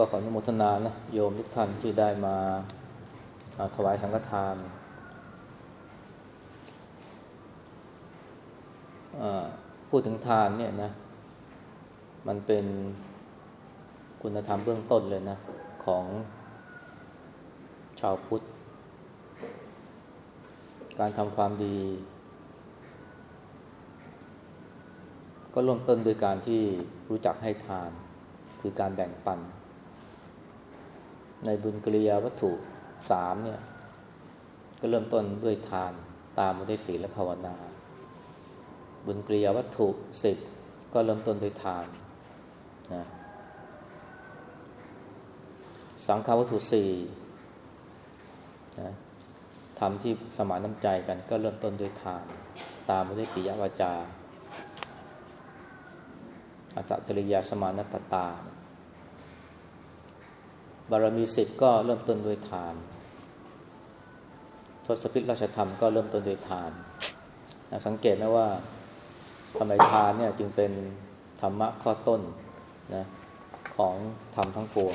ก็ขออนุโมทนานะโยมทุกท่านที่ได้มาถวายสังฆทานพูดถึงทานเนี่ยนะ มันเป็นคุณธรรมเบื้องต้นเลยนะ ของชาวพุทธ การทำความดี ก็เริ่มต้นโดยการที่รู้จักให้ทาน คือการแบ่งปัน ในบุญกิริยาวัตถุสามเนี่ยก็เริ่มต้นด้วยทานตามมาด้วยศีลและภาวนา บุญกิริยาวัตถุสิบก็เริ่มต้นด้วยทานนะสังฆาวัตถุสี่นะทำที่สมานน้ำใจกันก็เริ่มต้นด้วยทาน ตามมาด้วยปิยวาจาอัตตริยาสมานตตา บารมีสิบก็เริ่มต้นด้วยทาน ทศพิธราชธรรมก็เริ่มต้นด้วยทานสังเกตไหมว่าทำไมทานเนี่ยจึงเป็นธรรมะข้อต้นนะของธรรมทั้งปวง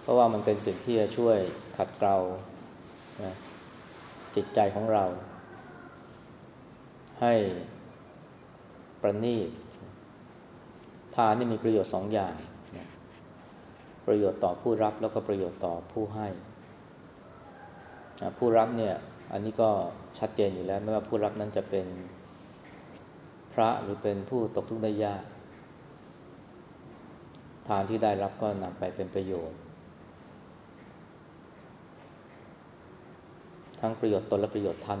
เพราะว่ามันเป็นสิ่งที่จะช่วยขัดเกลานะจิตใจของเรา ให้ประณีต ทานนี่มีประโยชน์สองอย่าง ประโยชน์ต่อผู้รับแล้วก็ประโยชน์ต่อผู้ให้ ผู้รับเนี่ยอันนี้ก็ชัดเจนอยู่แล้ว ไม่ว่าผู้รับนั้นจะเป็นพระหรือเป็นผู้ตกทุกข์ได้ยากทานที่ได้รับก็นำไปเป็นประโยชน์ ทั้งประโยชน์ตนและประโยชน์ท่าน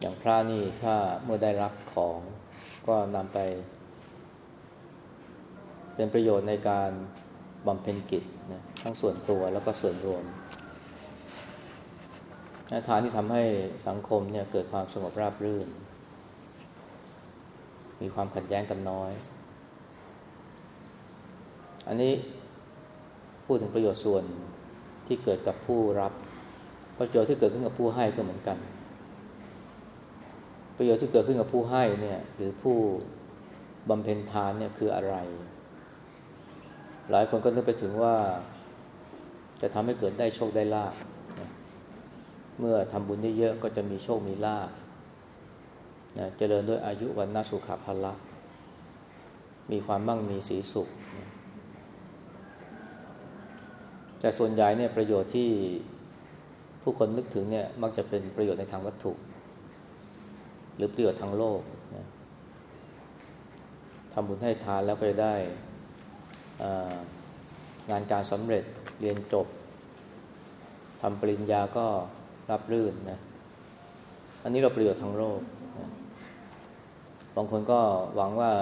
อย่างพระนี่ถ้าเมื่อได้รับของ ก็นำไป เป็นประโยชน์ในการบำเพ็ญกิจนะทั้งส่วนตัวแล้วก็ส่วนรวมทานที่ทำให้สังคมเนี่ยเกิดความสงบราบรื่น มีความขัดแย้งกันน้อย อันนี้พูดถึงประโยชน์ส่วนที่เกิดกับผู้รับ ประโยชน์ที่เกิดขึ้นกับผู้ให้ก็เหมือนกัน ประโยชน์ที่เกิดขึ้นกับผู้ให้เนี่ยหรือผู้บำเพ็ญทานเนี่ยคืออะไร หลายคนก็นึกไปถึงว่าจะทำให้เกิดได้โชคได้ลาภเมื่อทำบุญเยอะๆก็จะมีโชคมีลาภนะเจริญด้วยอายุวันนาสุขภละมีความมั่งมีสีสุข แต่ส่วนใหญ่เนี่ยประโยชน์ที่ผู้คนนึกถึงเนี่ยมักจะเป็นประโยชน์ในทางวัตถุ หรือประโยชน์ทางโลกนะทำบุญให้ทานแล้วก็จะได้งานการสำเร็จเรียนจบทำปริญญาก็รับรื่นนะอันนี้เราประโยชน์ทางโลกนะบางคนก็หวังว่า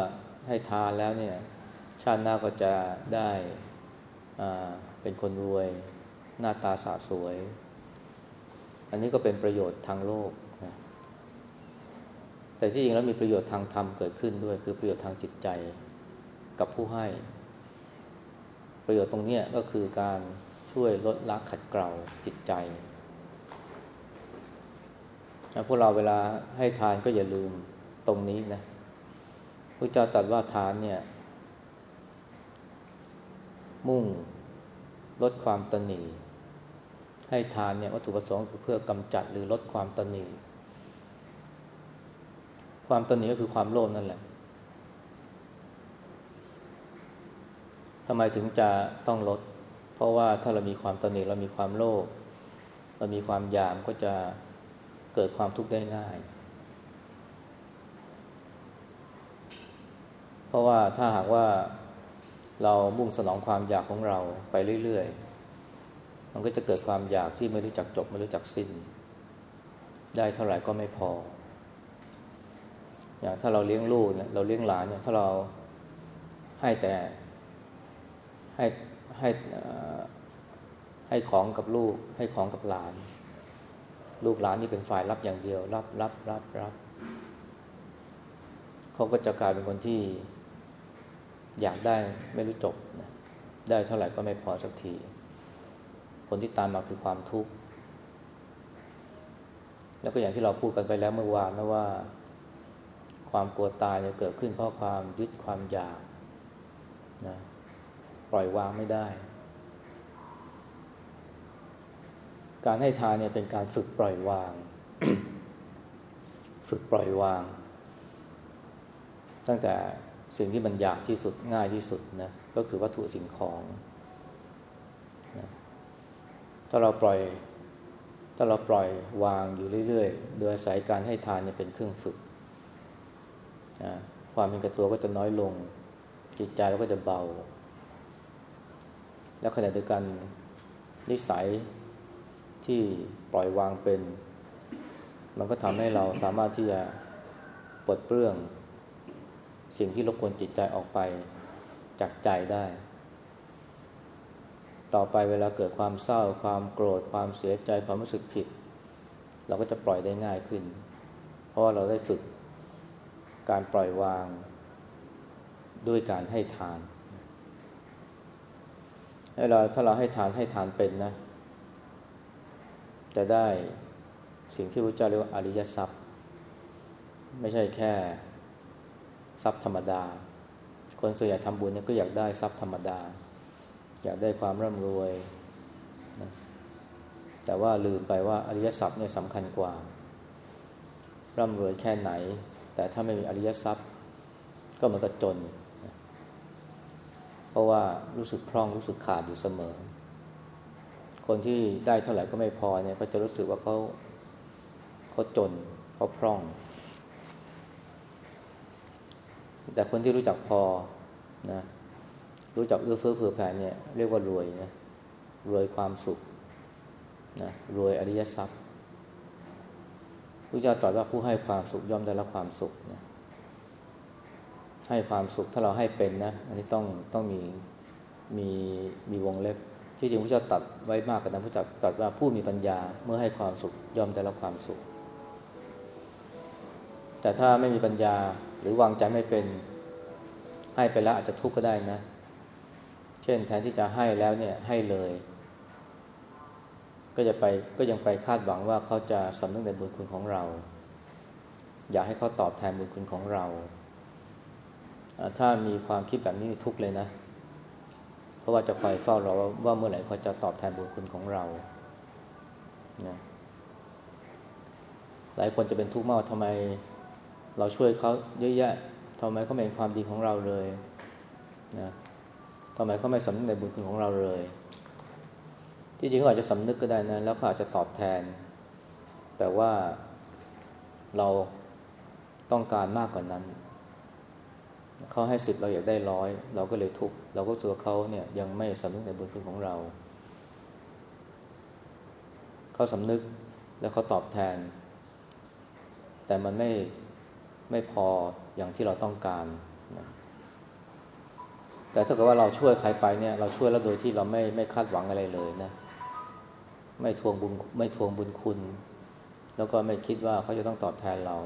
ให้ทานแล้วเนี่ย ชาติหน้าก็จะได้เป็นคนรวยหน้าตาสะสวย อันนี้ก็เป็นประโยชน์ทางโลก แต่ที่จริงแล้วมีประโยชน์ทางธรรมเกิดขึ้นด้วย คือประโยชน์ทางจิตใจกับผู้ให้ ประโยชน์ตรงนี้ก็คือการช่วยลดละขัดเกลาจิตใจพวกเราเวลาให้ทานก็อย่าลืมตรงนี้นะพระเจ้าตรัสว่าทานเนี่ย มุ่งลดความตนีให้ทานเนี่ยวัตถุประสงค์คือเพื่อกำจัดหรือลดความตนี ความตนีก็คือความโลภนั่นแหละทำไมถึงจะต้องลด เพราะว่าถ้าเรามีความตนีเรามีความโลภเรามีความอยากก็จะเกิดความทุกข์ได้ง่าย เพราะว่าถ้าหากว่าเรามุ่งสนองความอยากของเราไปเรื่อยๆ มันก็จะเกิดความอยากที่ไม่รู้จักจบไม่รู้จักสิ้น ได้เท่าไหร่ก็ไม่พอ อย่างถ้าเราเลี้ยงลูกเนี่ยเราเลี้ยงหลานเนี่ยถ้าเราให้แต่ให้ให้ให้ของกับลูก ให้ของกับหลาน ลูกหลานนี่เป็นฝ่ายรับอย่างเดียว รับรับรับรับเขาก็จะกลายเป็นคนที่อยากได้ไม่รู้จบนะได้เท่าไหร่ก็ไม่พอสักทีผลที่ตามมาคือความทุกข์แล้วก็อย่างที่เราพูดกันไปแล้วเมื่อวานนะว่า ความกลัวตายเนี่ยเกิดขึ้นเพราะความยึดความอยากนะปล่อยวางไม่ได้ การให้ทานเนี่ยเป็นการฝึกปล่อยวาง ฝึกปล่อยวาง ตั้งแต่สิ่งที่มันอยากที่สุดง่ายที่สุดนะก็คือวัตถุสิ่งของนะถ้าเราปล่อยถ้าเราปล่อยวางอยู่เรื่อยๆ โดยอาศัยการให้ทานเนี่ยเป็นเครื่องฝึก ความเป็นกระตัวก็จะน้อยลง จิตใจเราก็จะเบา และขณะเดียวกันนิสัยที่ปล่อยวางเป็น มันก็ทำให้เราสามารถที่จะปลดเปลื้อง สิ่งที่รบกวนจิตใจออกไปจากใจได้ ต่อไปเวลาเกิดความเศร้า ความโกรธ ความเสียใจ ความรู้สึกผิด เราก็จะปล่อยได้ง่ายขึ้น เพราะว่าเราได้ฝึก การปล่อยวางด้วยการให้ทานให้เราถ้าเราให้ทานให้ทานเป็นนะ จะได้สิ่งที่พระเจ้าเรียกว่าอริยทรัพย์ ไม่ใช่แค่ทรัพย์ธรรมดา คนส่วนใหญ่ทำบุญเนี่ยก็อยากได้ทรัพย์ธรรมดา อยากได้ความร่ำรวยนะแต่ว่าลืมไปว่าอริยทรัพย์เนี่ยสำคัญกว่า ร่ำรวยแค่ไหน แต่ถ้าไม่มีอริยทรัพย์ ก็เหมือนกับจน เพราะว่ารู้สึกพร่องรู้สึกขาดอยู่เสมอ คนที่ได้เท่าไหร่ก็ไม่พอเนี่ยก็จะรู้สึกว่าเขาเขาจนเขาพร่อง แต่คนที่รู้จักพอนะรู้จักเอื้อเฟื้อเผื่อแผ่เนี่ยเรียกว่ารวยนะรวยความสุขนะรวยอริยทรัพย์ ระเจ้าตรัสว่าผู้ให้ความสุขย่อมได้รับความสุขนะให้ความสุขถ้าเราให้เป็นนะ อันนี้ต้องต้องมีมีมีวงเล็บ ที่จริงพระเจ้าตัดไว้มากกว่านั้นพระเจ้าตรัสว่าผู้มีปัญญาเมื่อให้ความสุขย่อมได้รับความสุข แต่ถ้าไม่มีปัญญาหรือวางใจไม่เป็นให้ไปแล้วอาจจะทุกข์ก็ได้นะ เช่นแทนที่จะให้แล้วเนี่ยให้เลย ก็จะไปก็ยังไปคาดหวังว่าเขาจะสำนึกในบุญคุณของเรา อยากให้เขาตอบแทนบุญคุณของเรา ถ้ามีความคิดแบบนี้ทุกเลยนะ เพราะว่าจะคอยเฝ้ารอว่าเมื่อไหร่เขาจะตอบแทนบุญคุณของเรานะหลายคนจะเป็นทุกข์มากทำไมเราช่วยเขาเยอะแยะทำไมเขาไม่เห็นความดีของเราเลยนะทำไมเขาไม่สำนึกในบุญคุณของเราเลย ที่จริงเขาอาจจะสำนึกก็ได้นะ แล้วเขาอาจจะตอบแทน แต่ว่าเราต้องการมากกว่านนั้น เขาให้สิบเราอยากได้ร้อยเราก็เลยทุกข์เราก็เจอเขาเนี่ยยังไม่สำนึกในบุญคุณของเรา เขาสำนึกแล้วเขาตอบแทน แต่มันไม่ไม่พออย่างที่เราต้องการนะแต่ถ้าเกิดว่าเราช่วยใครไปเนี่ยเราช่วยแล้วโดยที่เราไม่ไม่คาดหวังอะไรเลยนะ ไม่ทวงบุญไม่ทวงบุญคุณ แล้วก็ไม่คิดว่าเขาจะต้องตอบแทนเรา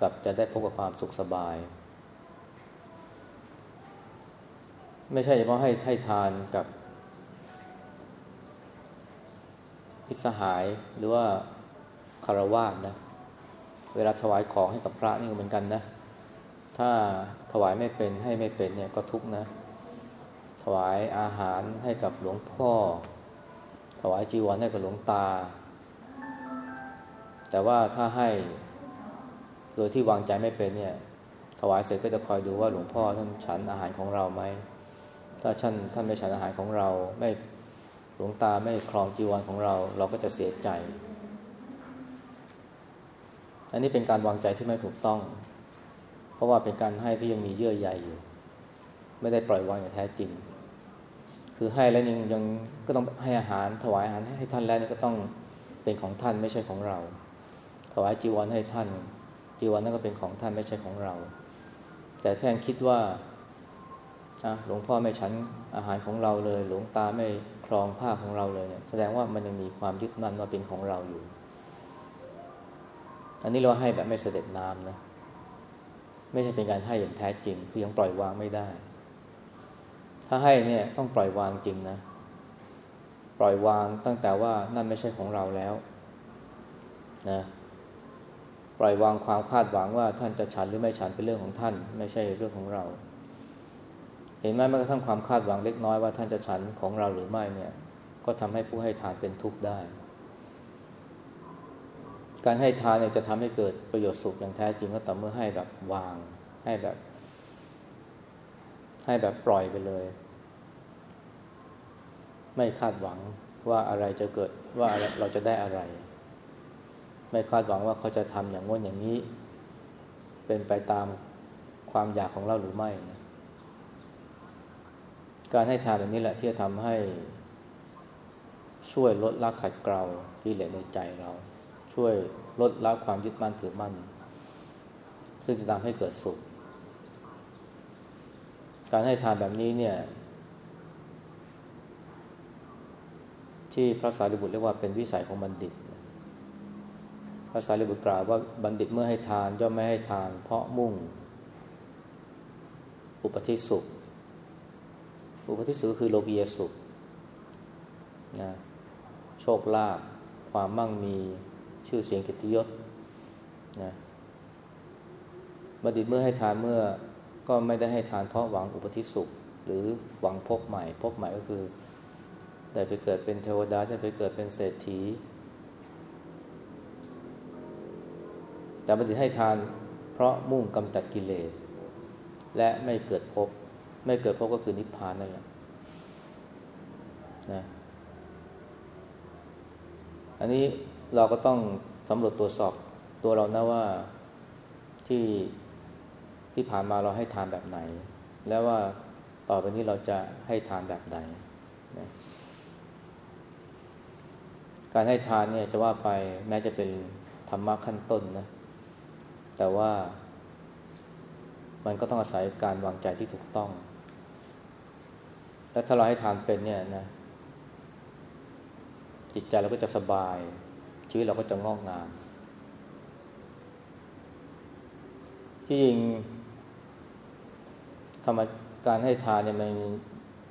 กับจะได้พบกับความสุขสบาย ไม่ใช่เฉพาะให้ให้ทานกับพิสหายหรือว่าคารวาสนะ เวลาถวายของให้กับพระนี่เหมือนกันนะ ถ้าถวายไม่เป็นให้ไม่เป็นเนี่ยก็ทุกนะ ถวายอาหารให้กับหลวงพ่อ ถวายจีวรให้กับหลวงตา แต่ว่าถ้าให้โดยที่วางใจไม่เป็นเนี่ย ถวายเสร็จก็จะคอยดูว่าหลวงพ่อท่านฉันอาหารของเราไหม ถ้าท่านท่านไม่ฉันอาหารของเรา ไม่หลวงตาไม่ครองจีวรของเรา เราก็จะเสียใจ อันนี้เป็นการวางใจที่ไม่ถูกต้อง เพราะว่าเป็นการให้ที่ยังมีเยื่อใยอยู่ ไม่ได้ปล่อยวางอย่างแท้จริง คือให้แล้วยังยังก็ต้องให้อาหารถวายอาหารให้ท่านแล้วนี่ก็ต้องเป็นของท่านไม่ใช่ของเรา ถวายจีวรให้ท่าน จีวรนั่นก็เป็นของท่านไม่ใช่ของเรา แต่แทนคิดว่าหลวงพ่อไม่ฉันอาหารของเราเลย หลวงตาไม่ครองผ้าของเราเลยเนี่ยแสดงว่ามันยังมีความยึดมั่นว่าเป็นของเราอยู่ อันนี้เราให้แบบไม่เสด็จน้ำนะไม่ใช่เป็นการให้อย่างแท้จริง คือยังปล่อยวางไม่ได้ ถ้าให้เนี่ยต้องปล่อยวางจริงนะ ปล่อยวางตั้งแต่ว่านั่นไม่ใช่ของเราแล้วนะปล่อยวางความคาดหวังว่าท่านจะฉันหรือไม่ฉันเป็นเรื่องของท่าน ไม่ใช่เรื่องของเรา เห็นไหมแม้กระทั่งความคาดหวังเล็กน้อยว่าท่านจะฉันของเราหรือไม่เนี่ย ก็ทำให้ผู้ให้ทานเป็นทุกข์ได้ การให้ทานเนี่ยจะทำให้เกิดประโยชน์สุขอย่างแท้จริงก็ต่อเมื่อให้แบบวางให้แบบ ให้แบบปล่อยไปเลย ไม่คาดหวังว่าอะไรจะเกิดว่าเราจะได้อะไร ไม่คาดหวังว่าเขาจะทำอย่างง้นอย่างนี้ เป็นไปตามความอยากของเราหรือไม่นะการให้ทานแบบนี้แหละที่จะทำให้ช่วยลดละขัดเกลาที่เหลือในใจเรา ช่วยลดละความยึดมั่นถือมั่น ซึ่งจะทำให้เกิดสุข การให้ทานแบบนี้เนี่ย ที่พระสารีบุตรเรียกว่าเป็นวิสัยของบัณฑิต พระสารีบุตรกล่าวว่าบัณฑิตเมื่อให้ทานย่อมไม่ให้ทาน เพราะมุ่ง อุปธิสุข อุปธิสุขคือโลกียสุขนะโชคลาภความมั่งมีชื่อเสียงกิตยศนะบัณฑิตเมื่อให้ทานเมื่อ ก็ไม่ได้ให้ทานเพราะหวังอุปธิสุข หรือหวังพบใหม่ พบใหม่ก็คือ ได้ไปเกิดเป็นเทวดาได้ไปเกิดเป็นเศรษฐี แต่บัณฑิตให้ทานเพราะมุ่งกำจัดกิเลสและไม่เกิดพบ ไม่เกิดพบก็คือนิพพานนั่นแหละนะอันนี้เราก็ต้องสำรวจตรวจสอบตัวเรานะว่าที่ ที่ผ่านมาเราให้ทานแบบไหน แล้วว่าต่อไปนี้เราจะให้ทานแบบไหนนะการให้ทานเนี่ยจะว่าไปแม้จะเป็นธรรมะขั้นต้นนะแต่ว่ามันก็ต้องอาศัยการวางใจที่ถูกต้อง และถ้าเราให้ทานเป็นเนี่ยนะจิตใจเราก็จะสบาย ชีวิตเราก็จะงอกงามที่จริง ธรรมการให้ทานเนี่ยมัน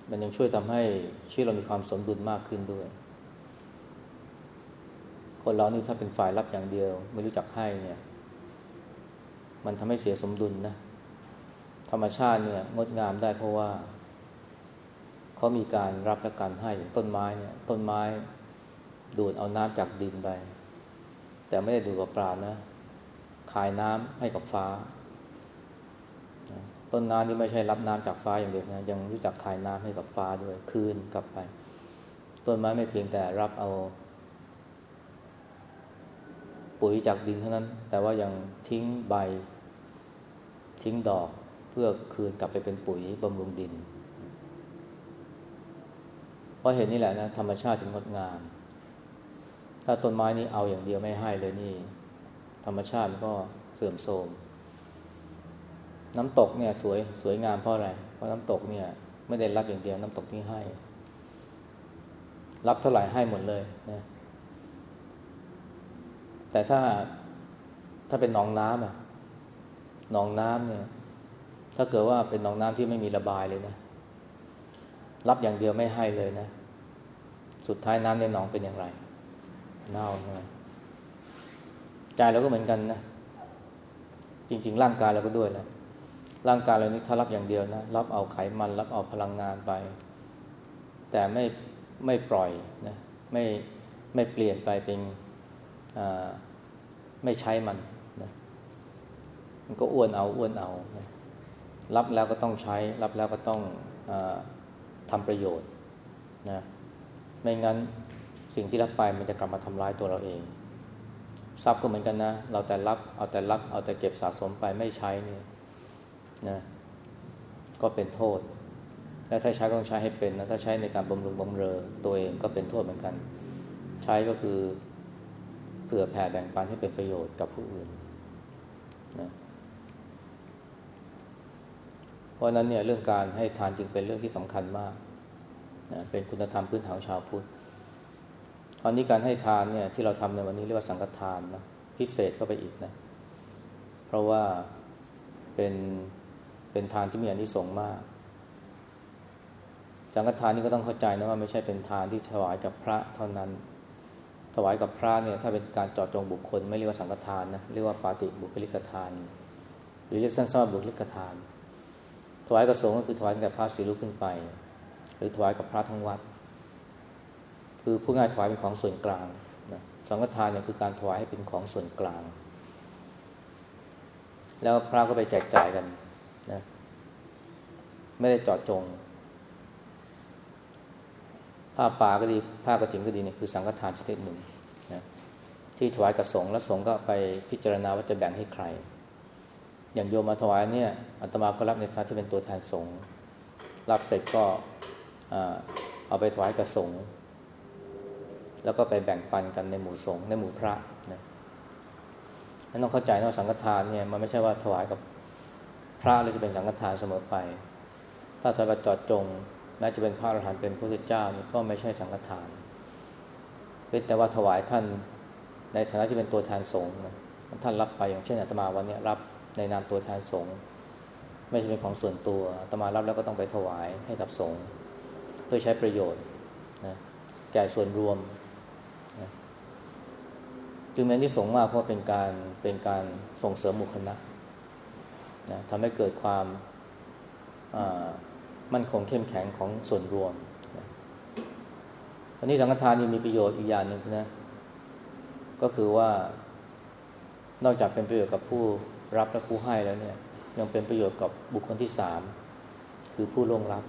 มันยังช่วยทำให้ชีวิตเรามีความสมดุลมากขึ้นด้วย คนเรานี่ถ้าเป็นฝ่ายรับอย่างเดียว ไม่รู้จักให้เนี่ย มันทำให้เสียสมดุลนะ ธรรมชาติเนี่ยงดงามได้เพราะว่าเขามีการรับและการให้อย่างต้นไม้เนี่ย ต้นไม้ดูดเอาน้ำจากดินไป แต่ไม่ได้ดูดกับปลานะ ขายน้ำให้กับฟ้า ต้นน้ำนี่ไม่ใช่รับน้ำจากฟ้าอย่างเดียวนะยังรู้จักขายน้ำให้กับฟ้าด้วยคืนกลับไป ต้นไม้ไม่เพียงแต่รับเอา ปุ๋ยจากดินเท่านั้น แต่ว่ายังทิ้งใบ ทิ้งดอกเพื่อคืนกลับไปเป็นปุ๋ยบำรุงดิน เพราะเห็นนี่แหละนะธรรมชาติจึงงดงาม ถ้าต้นไม้นี้เอาอย่างเดียวไม่ให้เลยนี่ ธรรมชาติก็เสื่อมโทรม น้ำตกเนี่ยสวยสวยงามเพราะอะไร เพราะน้ำตกเนี่ยไม่ได้รับอย่างเดียวน้ำตกที่ให้ รับเท่าไหร่ให้หมดเลยนะแต่ถ้าถ้าเป็นหนองน้ำอะหนองน้ำเนี่ย ถ้าเกิดว่าเป็นหนองน้ำที่ไม่มีระบายเลยนะ รับอย่างเดียวไม่ให้เลยนะ สุดท้ายน้ำในหนองเป็นอย่างไรเน่าใช่ไหมใจเราก็เหมือนกันนะ จริง ๆ ร่างกายเราก็ด้วยนะ ร่างกายเรานี่ถ้ารับอย่างเดียวนะรับเอาไขมันรับเอาพลังงานไป แต่ไม่ไม่ปล่อยนะไม่ไม่เปลี่ยนไปเป็นไม่ใช้มันนะมันก็อ้วนเอาอ้วนเอานะรับแล้วก็ต้องใช้ รับแล้วก็ต้องอทำประโยชน์นะไม่งั้นสิ่งที่รับไปมันจะกลับมาทำร้ายตัวเราเอง ทรัพย์ก็เหมือนกันนะ เราแต่รับเอาแต่รับเอาแต่เก็บสะสมไปไม่ใช้นี่ นะก็เป็นโทษ และถ้าใช้ก็ต้องใช้ให้เป็นนะถ้าใช้ในการบำรุงบำเรอตัวเองก็เป็นโทษเหมือนกัน ใช้ก็คือเผื่อแผ่แบ่งปันให้เป็นประโยชน์กับผู้อื่นนะเพราะนั้นเนี่ยเรื่องการให้ทานจึงเป็นเรื่องที่สำคัญมากนะเป็นคุณธรรมพื้นฐานชาวพุทธตอนนี้การให้ทานเนี่ยที่เราทำในวันนี้เรียกว่าสังฆทานนะพิเศษเข้าไปอีกนะ เพราะว่าเป็น เป็นทานที่มีอนิสงส์มาก สังฆทานนี่ก็ต้องเข้าใจนะว่าไม่ใช่เป็นทานที่ถวายกับพระเท่านั้น ถวายกับพระเนี่ยถ้าเป็นการจอดจงบุคคล ไม่เรียกว่าสังฆทานนะเรียกว่าปาติบุคลิกทาน หรือเรียกสั้นๆว่าบุคลิกทาน ถวายกับสงฆ์ก็คือถวายแก่พระสีรูปขึ้นไป หรือถวายกับพระทั้งวัด คือผู้ง่ายถวายเป็นของส่วนกลางนะสังฆทานเนี่ยคือการถวายให้เป็นของส่วนกลางแล้วพระก็ไปแจกจ่ายกัน ไม่ได้เจาะจง ผ้าป่าก็ดี ผ้ากระถิ่นก็ดีเนี่ยคือสังฆทานชนิดหนึ่งนะที่ถวายกับสงแล้วสงก็ไปพิจารณาว่าจะแบ่งให้ใคร อย่างโยมมาถวายเนี่ยอัตมาก็รับในฐานะที่เป็นตัวแทนสงฆ์รับเสร็จก็เอาไปถวายกับสงแล้วก็ไปแบ่งปันกันในหมู่สงฆ์ในหมู่พระนะต้องเข้าใจว่าสังฆทานเนี่ยมันไม่ใช่ว่าถวายกับพระแล้วจะเป็นสังฆทานเสมอไป ถ้าถวายแบบจอดจงแม้จะเป็นพระอรหันต์เป็นพระพุทธเจ้านี่ก็ไม่ใช่สังฆทานเป็นแต่ว่าถวายท่านในฐานะที่เป็นตัวแทนสงฆ์ท่านรับไปอย่างเช่นอาตมาวันนี้รับในนามตัวแทนสงฆ์ไม่ใช่เป็นของส่วนตัวอาตมารับแล้วก็ต้องไปถวายให้กับสงฆ์เพื่อใช้ประโยชน์นะแก่ส่วนรวมนะจึงเป็นที่สงฆ์มากเพราะเป็นการเป็นการส่งเสริมหมู่คณะนะทำให้เกิดความ มั่นคงเข้มแข็งของส่วนรวมอันนี้สังฆทานนี่มีประโยชน์อีกอย่างหนึ่งนะก็คือว่านอกจากเป็นประโยชน์กับผู้รับและผู้ให้แล้วเนี่ย ยังเป็นประโยชน์กับบุคคลที่สามคือผู้ลงรับ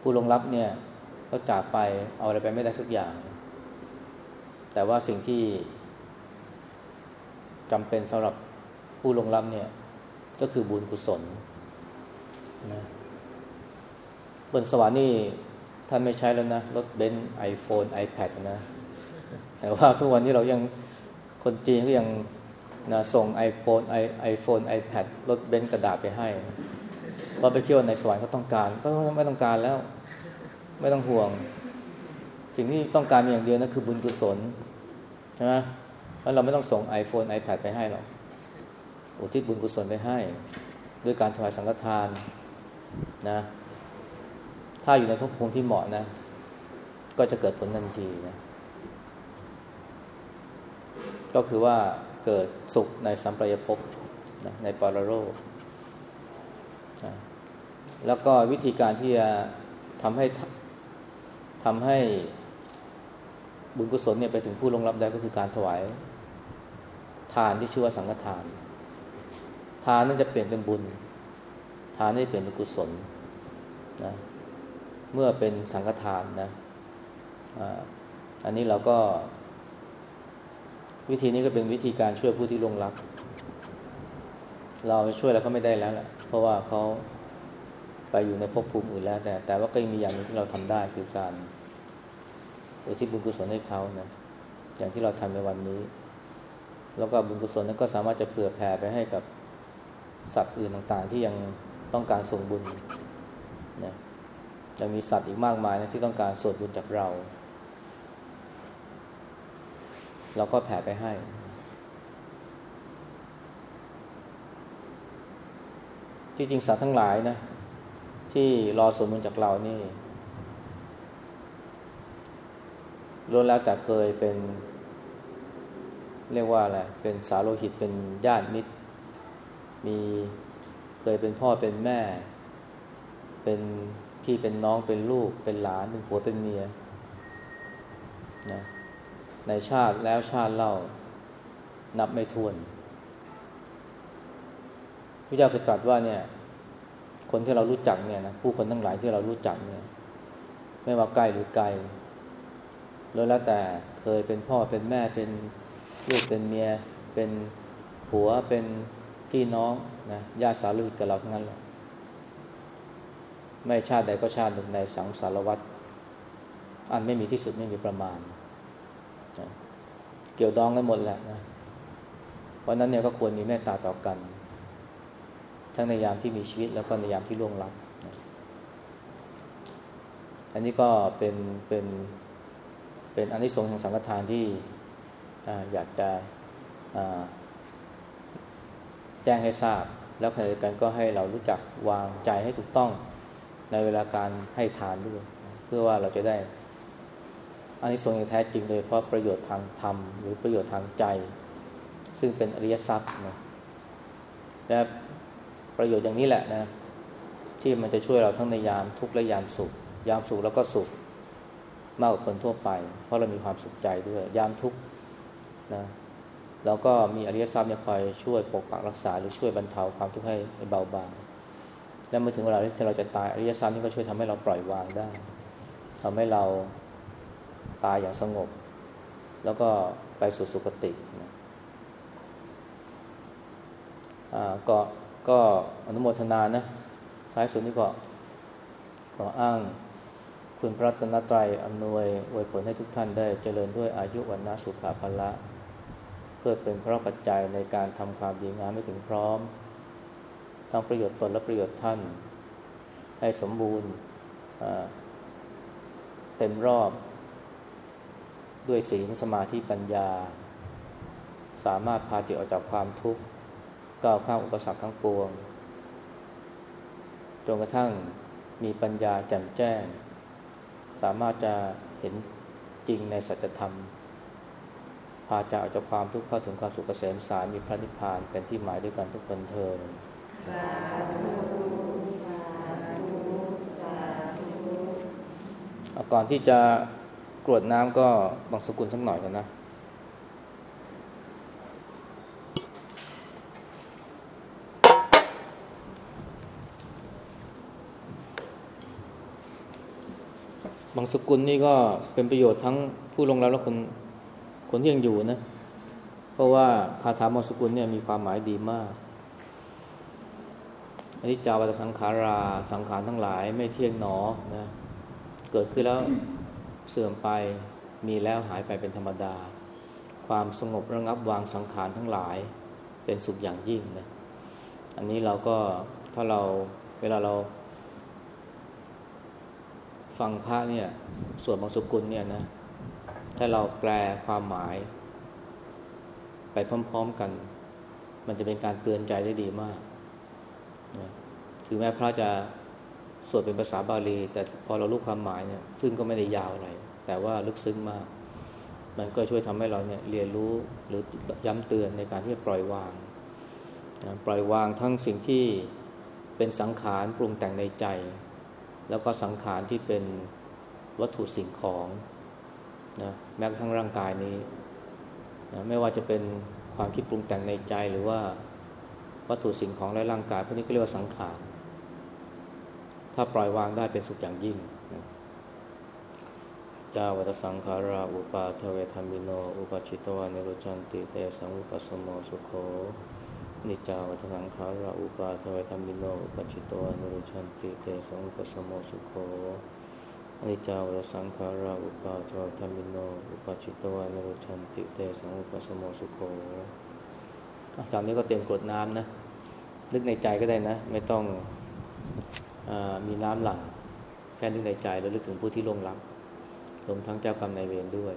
ผู้ลงรับเนี่ยก็จากไปเอาอะไรไปไม่ได้สักอย่าง แต่ว่าสิ่งที่จำเป็นสำหรับผู้ลงรับเนี่ยก็คือบุญกุศลนะ นสวรรค์นี่ท่านไม่ใช้แล้วนะ รถเบนซ์ไอโฟนไอแพดนะ แต่ว่าทุกวันนี้เรายังคนจีนก็ยังนะส่ง iPhone ไอไอโฟนไอแพดรถเบนซ์กระดาษไปให้เพราไปเที่ยวในสวรรค์เขาต้องการ ก็ไม่ต้องการแล้ว ไม่ต้องห่วง สิ่งที่ต้องการมีอย่างเดียวนะคือบุญกุศลใช่ไหมแล้วเราไม่ต้องส่ง iPhone iPad ไปให้หรอกอุทิศบุญกุศลไปให้ ด้วยการถวายสังฆทานนะ ถ้าอยู่ในภพภูมิที่เหมาะนะ ก็จะเกิดผลทันทีนะ ก็คือว่าเกิดสุขในสัมปรายภพนะในปรโลกนะแล้วก็วิธีการที่จะทำให้ทำให้บุญกุศลเนี่ยไปถึงผู้ลงรับได้ก็คือการถวาย ทานที่ชื่อว่าสังฆทาน ทานนั่นจะเปลี่ยนเป็นบุญ ทานนี่เปลี่ยนเป็นกุศลนะ เมื่อเป็นสังฆทานนะอันนี้เราก็ วิธีนี้ก็เป็นวิธีการช่วยผู้ที่ลงรับเราช่วยแล้วเขาไม่ได้แล้วแหละเพราะว่าเขาไปอยู่ในภพภูมิอื่นแล้ว แต่ แต่ว่าก็ยังมีอย่างนึงที่เราทำได้คือการอุทิศบุญกุศลให้เขานะอย่างที่เราทำในวันนี้ แล้วก็บุญกุศลนั้นก็สามารถจะเผื่อแผ่ไปให้กับสัตว์อื่นต่างๆ ที่ยังต้องการส่งบุญนะ ยังมีสัตว์อีกมากมายนะที่ต้องการส่วนบุญจากเรา เราก็แผ่ไปให้ ที่จริงสัตว์ทั้งหลายนะ ที่รอส่วนบุญจากเรานี่ล้วนแล้วแต่เคยเป็น เรียกว่าอะไร เป็นสาโลหิตเป็นญาติมิตร มีเคยเป็นพ่อเป็นแม่ เป็น พี่เป็นน้องเป็นลูก เป็นหลานเป็นผัวเป็นเมียนะในชาติแล้วชาติเล่านับไม่ถ้วนพระเจ้าเคยตรัสว่าเนี่ย คนที่เรารู้จักเนี่ยนะผู้คนทั้งหลายที่เรารู้จักเนี่ย ไม่ว่าใกล้หรือไกลแล้วแต่เคยเป็นพ่อเป็นแม่เป็นลูกเป็นเมีย เป็นผัวเป็นพี่น้องนะญาติสาวลูกกับเราทั้งนั้นแหละ ไม่ชาติใดก็ชาติหนึ่งในสังสารวัฏอันไม่มีที่สุดไม่มีประมาณ เกี่ยวดองกันหมดแหละนะเพราะนั้นเนี่ยก็ควรมีเมตตาต่อกัน ทั้งในยามที่มีชีวิตแล้วก็ในยามที่ล่วงลับอันนี้ก็เป็นเป็นเป็นอันที่สงของสังฆทานที่อยากจะแจ้งให้ทราบ แล้วขณะเดียวกันก็ให้เรารู้จักวางใจให้ถูกต้อง ในเวลาการให้ทานด้วย เพื่อว่าเราจะได้ออานิสงส์อย่างแท้จริงโดยเพราะประโยชน์ทางธรรม หรือประโยชน์ทางใจ ซึ่งเป็นอริยทรัพย์นะและประโยชน์อย่างนี้แหละนะที่มันจะช่วยเราทั้งในยามทุกข์และยามสุข ยามสุขแล้วก็สุขมากกว่าคนทั่วไป เพราะเรามีความสุขใจด้วย ยามทุกข์นะเราก็มีอริยทรัพย์เนี่ยคอยช่วยปกปักรักษาหรือช่วยบรรเทาความทุกข์ให้เบาบาง และเมื่อถึงเวลาที่เราจะตายอริยทรัพย์นี่ก็ช่วยทำให้เราปล่อยวางได้ทำให้เราตายอย่างสงบ แล้วก็ไปสู่สุคตินะก็ก็อนุโมทนานะ ท้ายสุดนี้ก็ขออ้างคุณพระตนตรัยอำนวยอวยผลให้ทุกท่านได้เจริญด้วยอายุวันนาสุขาภละ เพื่อเป็นพระปัจจัยในการทำความดีงามไม่ถึงพร้อม ทั้งประโยชน์ตนและประโยชน์ท่าน ให้สมบูรณ์เต็มรอบ ด้วยศีลสมาธิปัญญา สามารถพาจิตออกจากความทุกข์ก้าวข้ามอุปสรรคทั้งปวงจนกระทั่งมีปัญญาแจ่มแจ้ง สามารถจะเห็นจริงในสัจธรรม พาจากออกจากความทุกข์เข้าถึงความสุขเกษมสารมีพระนิพพานเป็นที่หมายด้วยกันทุกคนเทอ ก่อนที่จะกรวดน้ำก็บังสกุลสักหน่อยกันนะบางสกุลนี่ก็เป็นประโยชน์ทั้งผู้ลงรับและคนคนที่ยังอยู่นะ เพราะว่าคาถาบางสกุลเนี่ยมีความหมายดีมาก นนี้จาวัตสังขาราสังขารทั้งหลายไม่เที่ยงหนอนะเกิดขึ้นแล้วเสื่อมไปมีแล้วหายไปเป็นธรรมดา ความสงบระงับวางสังขารทั้งหลายเป็นสุขอย่างยิ่งนะอันนี้เราก็ถ้าเราเวลาเรา ฟังพระเนี่ยส่วนบางสุกุลเนี่ยนะถ้าเราแปลความหมาย ไปพร้อม ๆกัน มันจะเป็นการเตือนใจได้ดีมาก นะถึงแม้พระจะสวดเป็นภาษาบาลี แต่พอเรารู้ความหมายเนี่ยซึ่งก็ไม่ได้ยาวอะไร แต่ว่าลึกซึ้งมาก มันก็ช่วยทำให้เราเนี่ยเรียนรู้หรือย้ำเตือนในการที่จะปล่อยวางนะปล่อยวางทั้งสิ่งที่เป็นสังขารปรุงแต่งในใจ แล้วก็สังขารที่เป็นวัตถุสิ่งของนะแม้กระทั่งร่างกายนี้นะไม่ว่าจะเป็นความคิดปรุงแต่งในใจหรือว่า วัตถุสิ่งของและร่างกายพวกนี้ก็เรียกว่าสังขาร ถ้าปล่อยวางได้เป็นสุขอย่างยิ่งนะจาวัตสังขาราอุปาทเวธรรมิโน อุปชิตวานิรุจันติเตสังอุปสมโมสุโขนิจาวัฏสังขาราอุปาทเวธรรมิโน อุปจิตโตอนุรุชันติเตสังอุปสมโมสุโขนิจาวัฏสังขาราอุปาทเวธรรมิโน อุปจิตโตอนุรุชันติเตสังอุปสมโมสุโข จำนี้ก็เตรียมกรดน้ำนะนึกในใจก็ได้นะ ไม่ต้องอมีน้ำหลั่งแค่นึกในใจแล้วระลึกถึงผู้ที่ล่วงลับรวมทั้งเจ้ากรรมนายเวรด้วย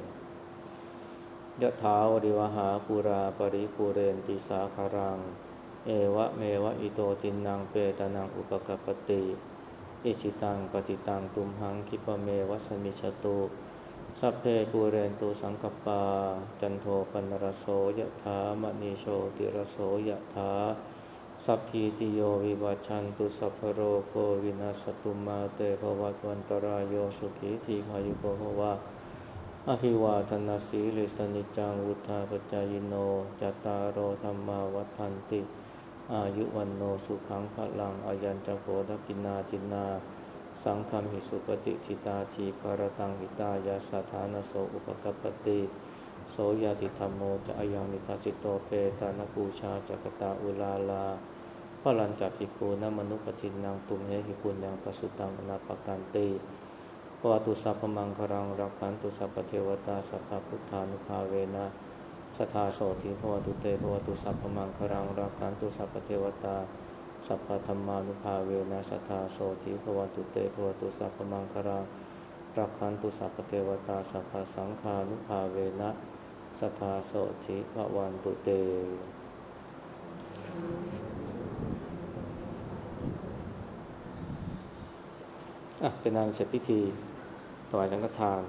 ยะถา วาริวะหาปูรา ปะริปูเรนติสาคะรัง เอวะเมวะอิโต ทินนังเปตานังอุปะกัปปะติ อิจฉิตังปัตถิตังตุมหัง ขิปปะเมวะ สะมิชฌะตุ สัพเพปูเรนตุสังกัปปา จันโทปัณณะระโสยะถา มะณิ โชติระโสยะถาสัพพีติโยวิวัชันตุสัพพโรโควินัสตุมาเตภวัตวันตรายโยสุขีทีขายุโกภวะอภิวาทนาสีลิสนิจังวุธาปจายโนจตารโรธรรมาวัฏันติ อายุวันโนสุขังพลังอายัญจโกทกินาจินา สังธรรมหิสุปฏิทิตาทีคารตังหิตายาสถานโสอุปกปติโสยติธรรมโมจะอายังนิทัสิโตเปตานปูชาจักตาอุลาลาพลันจักภิกูนมนุปทินนางตุมเหหิปุญญังปสุตังอนาปกันติปวตุสัพพมังครังรักขันตุสัพเทวตาสัพพพุทธานุภาเวนะสทาโสทิภวตุเตภวตุสัพพมังครังรักขันตุสัพเทวตา สัพพธรรมานุภาเวนะสัทธาโสทิภวตุเตภวตุสัพพมังครังรักขันตุสัพเทวตาสัพพสังฆานุภาเวนะสัทธาโสทิภวันตุเตอะเป็นนานเสร็จพิธีถวายสังฆทาน